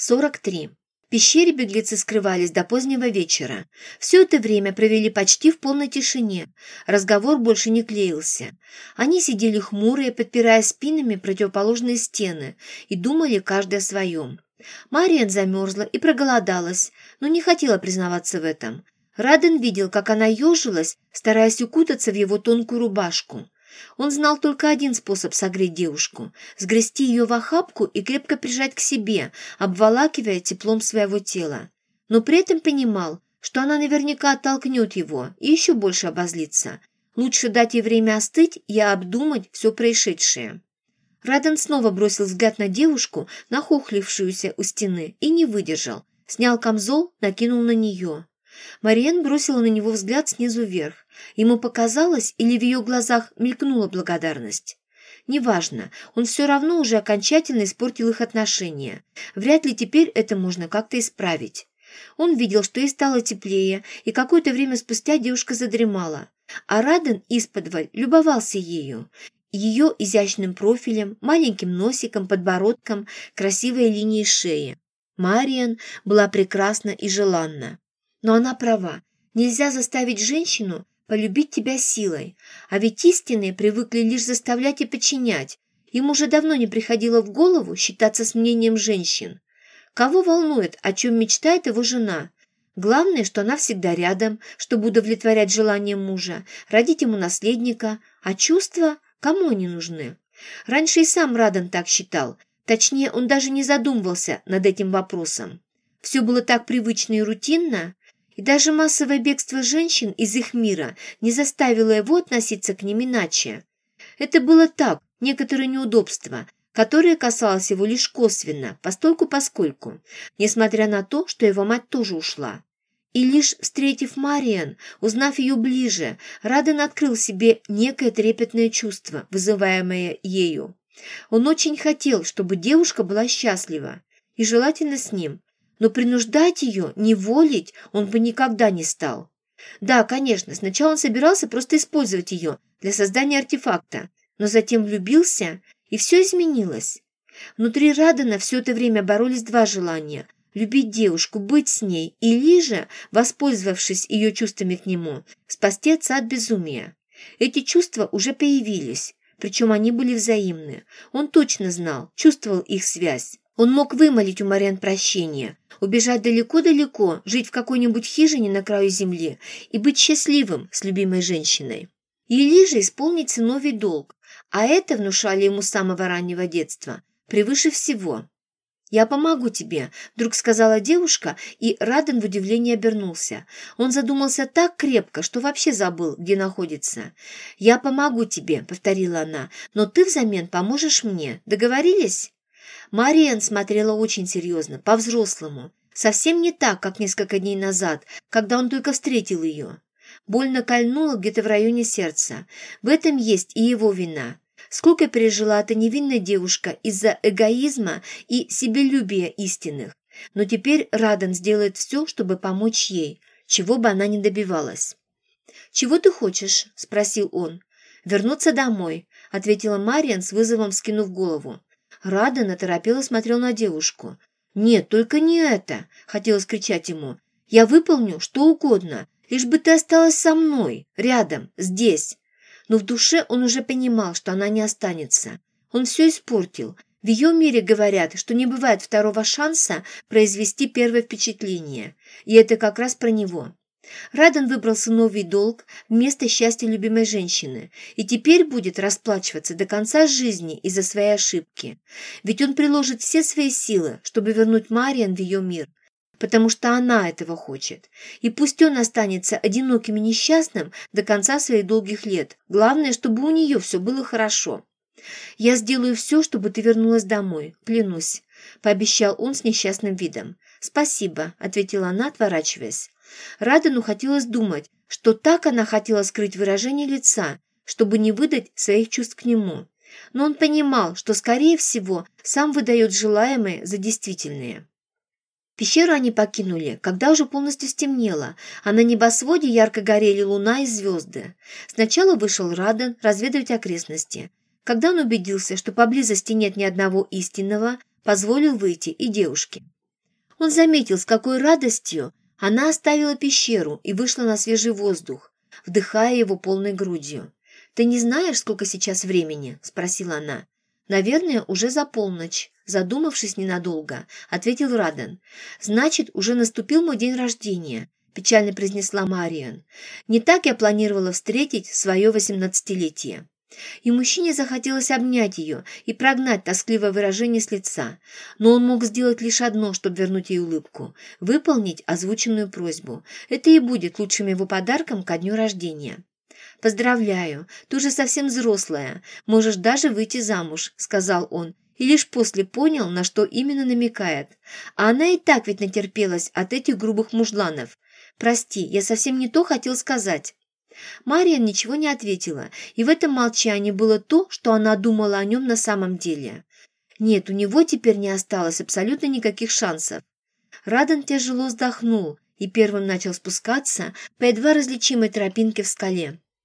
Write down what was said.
43. В пещере беглецы скрывались до позднего вечера. Все это время провели почти в полной тишине. Разговор больше не клеился. Они сидели хмурые, подпирая спинами противоположные стены, и думали каждый о своем. Мариан замерзла и проголодалась, но не хотела признаваться в этом. Раден видел, как она ежилась, стараясь укутаться в его тонкую рубашку. Он знал только один способ согреть девушку – сгрести ее в охапку и крепко прижать к себе, обволакивая теплом своего тела. Но при этом понимал, что она наверняка оттолкнет его и еще больше обозлится. Лучше дать ей время остыть и обдумать все происшедшее. Раден снова бросил взгляд на девушку, нахохлившуюся у стены, и не выдержал. Снял камзол, накинул на нее. Мариен бросила на него взгляд снизу вверх. Ему показалось, или в ее глазах мелькнула благодарность. Неважно, он все равно уже окончательно испортил их отношения. Вряд ли теперь это можно как-то исправить. Он видел, что ей стало теплее, и какое-то время спустя девушка задремала. А Раден исподволь любовался ею. Ее изящным профилем, маленьким носиком, подбородком, красивой линией шеи. Мариан была прекрасна и желанна. Но она права. Нельзя заставить женщину полюбить тебя силой. А ведь истинные привыкли лишь заставлять и подчинять. Им уже давно не приходило в голову считаться с мнением женщин. Кого волнует, о чем мечтает его жена? Главное, что она всегда рядом, чтобы удовлетворять желания мужа, родить ему наследника, а чувства кому они нужны? Раньше и сам Радан так считал, точнее, он даже не задумывался над этим вопросом. Все было так привычно и рутинно, и даже массовое бегство женщин из их мира не заставило его относиться к ним иначе. Это было так, некоторые неудобства, которые касалось его лишь косвенно, постольку-поскольку, несмотря на то, что его мать тоже ушла. И лишь встретив Мариан, узнав ее ближе, Раден открыл себе некое трепетное чувство, вызываемое ею. Он очень хотел, чтобы девушка была счастлива, и желательно с ним, но принуждать ее, неволить он бы никогда не стал. Да, конечно, сначала он собирался просто использовать ее для создания артефакта, но затем влюбился, и все изменилось. Внутри Радана все это время боролись два желания – любить девушку, быть с ней, или же, воспользовавшись ее чувствами к нему, спасти отца от безумия. Эти чувства уже появились, причем они были взаимны. Он точно знал, чувствовал их связь. Он мог вымолить у Мариан прощение, убежать далеко-далеко, жить в какой-нибудь хижине на краю земли и быть счастливым с любимой женщиной. Или же исполнить сыновий долг, а это внушали ему с самого раннего детства, превыше всего. «Я помогу тебе», — вдруг сказала девушка, и Раден в удивлении обернулся. Он задумался так крепко, что вообще забыл, где находится. «Я помогу тебе», — повторила она, — «но ты взамен поможешь мне. Договорились?» Мариан смотрела очень серьезно, по-взрослому. Совсем не так, как несколько дней назад, когда он только встретил ее. Больно кольнуло где-то в районе сердца. В этом есть и его вина. Сколько пережила эта невинная девушка из-за эгоизма и себелюбия истинных. Но теперь Радан сделает все, чтобы помочь ей, чего бы она ни добивалась. «Чего ты хочешь?» – спросил он. «Вернуться домой», – ответила Мариан с вызовом скинув голову. Радан оторопело смотрел на девушку. «Нет, только не это!» — хотелось кричать ему. «Я выполню что угодно, лишь бы ты осталась со мной, рядом, здесь!» Но в душе он уже понимал, что она не останется. Он все испортил. В ее мире говорят, что не бывает второго шанса произвести первое впечатление. И это как раз про него. Радан выбрал сыновий долг вместо счастья любимой женщины и теперь будет расплачиваться до конца жизни из-за своей ошибки. Ведь он приложит все свои силы, чтобы вернуть Мариан в ее мир, потому что она этого хочет. И пусть он останется одиноким и несчастным до конца своих долгих лет. Главное, чтобы у нее все было хорошо. «Я сделаю все, чтобы ты вернулась домой, клянусь», — пообещал он с несчастным видом. «Спасибо», — ответила она, отворачиваясь. Радену хотелось думать, что так она хотела скрыть выражение лица, чтобы не выдать своих чувств к нему. Но он понимал, что, скорее всего, сам выдает желаемое за действительное. Пещеру они покинули, когда уже полностью стемнело, а на небосводе ярко горели луна и звезды. Сначала вышел Раден разведывать окрестности. Когда он убедился, что поблизости нет ни одного истинного, позволил выйти и девушке. Он заметил, с какой радостью она оставила пещеру и вышла на свежий воздух, вдыхая его полной грудью. «Ты не знаешь, сколько сейчас времени?» – спросила она. «Наверное, уже за полночь», – задумавшись ненадолго, ответил Раден. «Значит, уже наступил мой день рождения», – печально произнесла Мариан. «Не так я планировала встретить свое восемнадцатилетие». И мужчине захотелось обнять ее и прогнать тоскливое выражение с лица. Но он мог сделать лишь одно, чтобы вернуть ей улыбку – выполнить озвученную просьбу. Это и будет лучшим его подарком ко дню рождения. «Поздравляю, ты уже совсем взрослая, можешь даже выйти замуж», – сказал он, и лишь после понял, на что именно намекает. А она и так ведь натерпелась от этих грубых мужланов. «Прости, я совсем не то хотел сказать». Мариан ничего не ответила, и в этом молчании было то, что она думала о нем на самом деле. Нет, у него теперь не осталось абсолютно никаких шансов. Радан тяжело вздохнул и первым начал спускаться по едва различимой тропинке в скале.